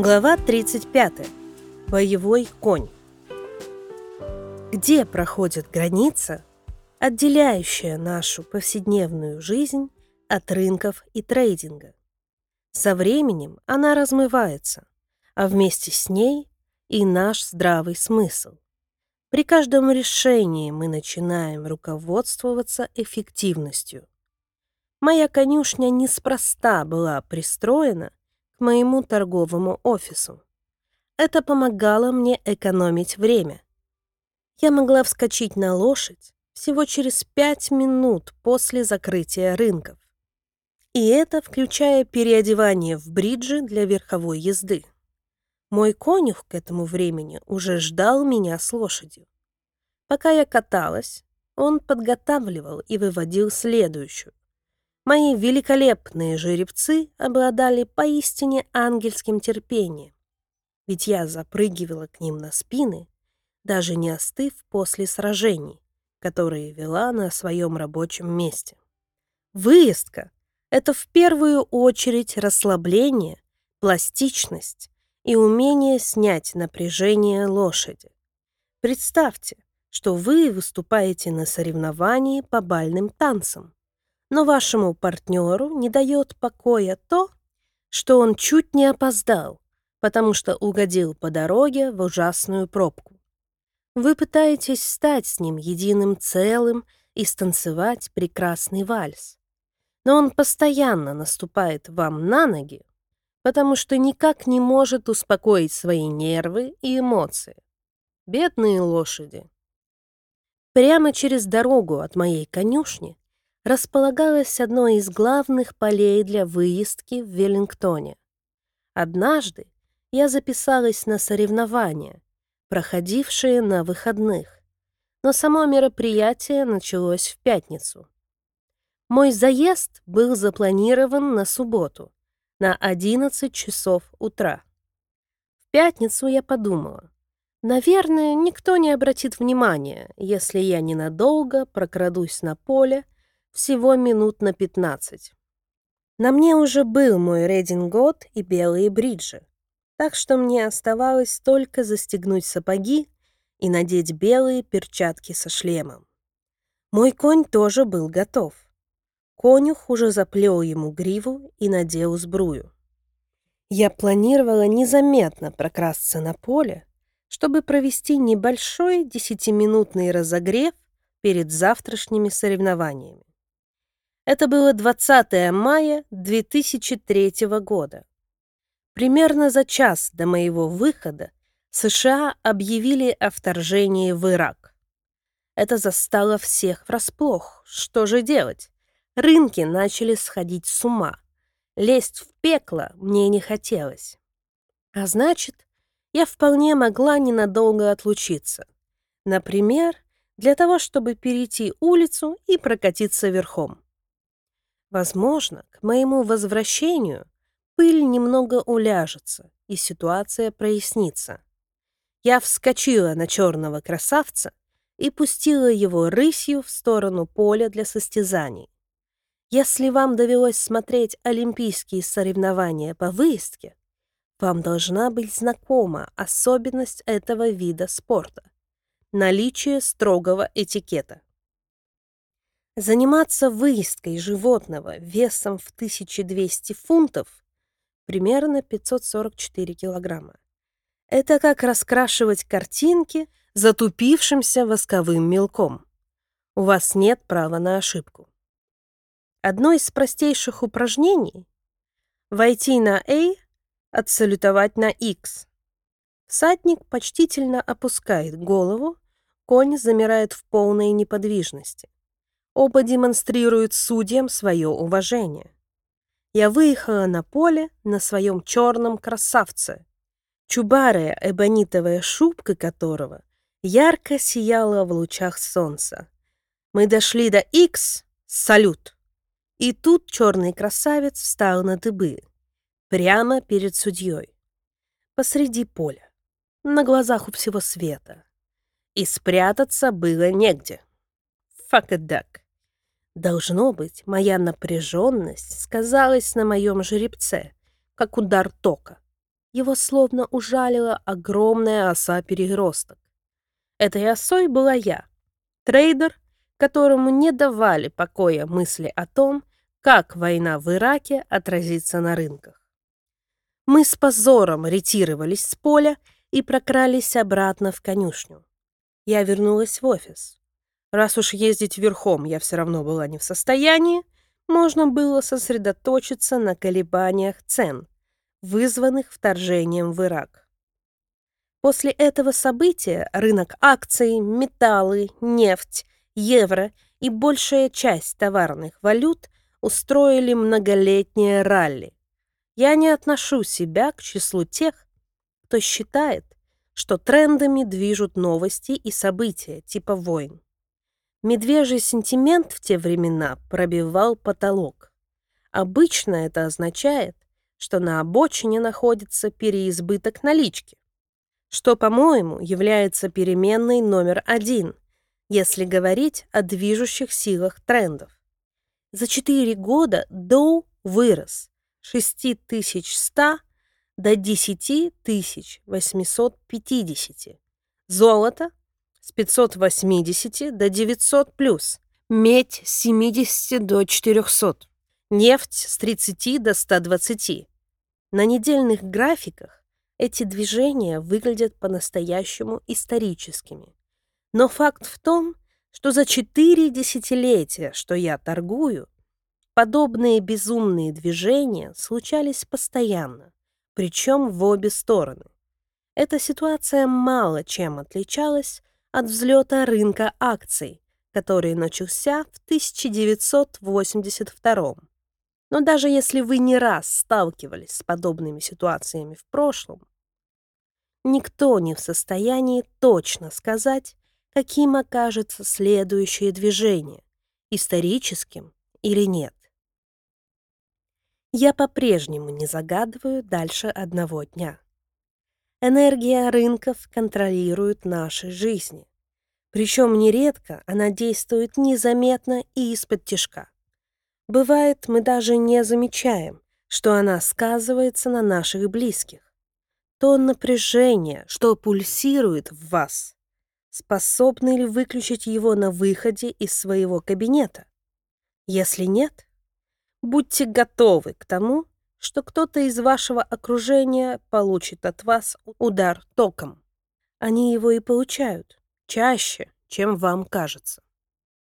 Глава 35. Боевой конь. Где проходит граница, отделяющая нашу повседневную жизнь от рынков и трейдинга? Со временем она размывается, а вместе с ней и наш здравый смысл. При каждом решении мы начинаем руководствоваться эффективностью. Моя конюшня неспроста была пристроена к моему торговому офису. Это помогало мне экономить время. Я могла вскочить на лошадь всего через пять минут после закрытия рынков. И это включая переодевание в бриджи для верховой езды. Мой конюх к этому времени уже ждал меня с лошадью. Пока я каталась, он подготавливал и выводил следующую. Мои великолепные жеребцы обладали поистине ангельским терпением, ведь я запрыгивала к ним на спины, даже не остыв после сражений, которые вела на своем рабочем месте. Выездка — это в первую очередь расслабление, пластичность и умение снять напряжение лошади. Представьте, что вы выступаете на соревновании по бальным танцам но вашему партнеру не дает покоя то, что он чуть не опоздал, потому что угодил по дороге в ужасную пробку. Вы пытаетесь стать с ним единым целым и станцевать прекрасный вальс. Но он постоянно наступает вам на ноги, потому что никак не может успокоить свои нервы и эмоции. Бедные лошади. Прямо через дорогу от моей конюшни располагалось одно из главных полей для выездки в Веллингтоне. Однажды я записалась на соревнования, проходившие на выходных, но само мероприятие началось в пятницу. Мой заезд был запланирован на субботу, на 11 часов утра. В пятницу я подумала, наверное, никто не обратит внимания, если я ненадолго прокрадусь на поле всего минут на 15. На мне уже был мой редингот и белые бриджи, так что мне оставалось только застегнуть сапоги и надеть белые перчатки со шлемом. Мой конь тоже был готов. Конюх уже заплел ему гриву и надел сбрую. Я планировала незаметно прокрасться на поле, чтобы провести небольшой десятиминутный разогрев перед завтрашними соревнованиями. Это было 20 мая 2003 года. Примерно за час до моего выхода США объявили о вторжении в Ирак. Это застало всех врасплох. Что же делать? Рынки начали сходить с ума. Лезть в пекло мне не хотелось. А значит, я вполне могла ненадолго отлучиться. Например, для того, чтобы перейти улицу и прокатиться верхом. Возможно, к моему возвращению пыль немного уляжется, и ситуация прояснится. Я вскочила на черного красавца и пустила его рысью в сторону поля для состязаний. Если вам довелось смотреть олимпийские соревнования по выездке, вам должна быть знакома особенность этого вида спорта – наличие строгого этикета. Заниматься выездкой животного весом в 1200 фунтов, примерно 544 килограмма, это как раскрашивать картинки затупившимся восковым мелком. У вас нет права на ошибку. Одно из простейших упражнений — войти на A, отсалютовать на X. Всадник почтительно опускает голову, конь замирает в полной неподвижности. Оба демонстрируют судьям свое уважение. Я выехала на поле на своем черном красавце, чубарая эбонитовая шубка которого ярко сияла в лучах солнца. Мы дошли до X, салют. И тут черный красавец встал на дыбы, прямо перед судьей, посреди поля, на глазах у всего света. И спрятаться было негде. Fuck a duck. Должно быть, моя напряженность сказалась на моем жеребце, как удар тока. его словно ужалила огромная оса-переросток. Этой осой была я, трейдер, которому не давали покоя мысли о том, как война в Ираке отразится на рынках. Мы с позором ретировались с поля и прокрались обратно в конюшню. Я вернулась в офис. Раз уж ездить верхом я все равно была не в состоянии, можно было сосредоточиться на колебаниях цен, вызванных вторжением в Ирак. После этого события рынок акций, металлы, нефть, евро и большая часть товарных валют устроили многолетнее ралли. Я не отношу себя к числу тех, кто считает, что трендами движут новости и события типа войн. Медвежий сентимент в те времена пробивал потолок. Обычно это означает, что на обочине находится переизбыток налички, что, по-моему, является переменной номер один, если говорить о движущих силах трендов. За 4 года Доу вырос с 6100 до 10850. Золото с 580 до 900 плюс, медь с 70 до 400, нефть с 30 до 120. На недельных графиках эти движения выглядят по-настоящему историческими. Но факт в том, что за четыре десятилетия, что я торгую, подобные безумные движения случались постоянно, причем в обе стороны. Эта ситуация мало чем отличалась от взлета рынка акций, который начался в 1982 Но даже если вы не раз сталкивались с подобными ситуациями в прошлом, никто не в состоянии точно сказать, каким окажется следующее движение, историческим или нет. Я по-прежнему не загадываю дальше одного дня. Энергия рынков контролирует наши жизни. Причем нередко она действует незаметно и из-под тяжка. Бывает, мы даже не замечаем, что она сказывается на наших близких. То напряжение, что пульсирует в вас, способны ли выключить его на выходе из своего кабинета? Если нет, будьте готовы к тому, что кто-то из вашего окружения получит от вас удар током. Они его и получают чаще, чем вам кажется.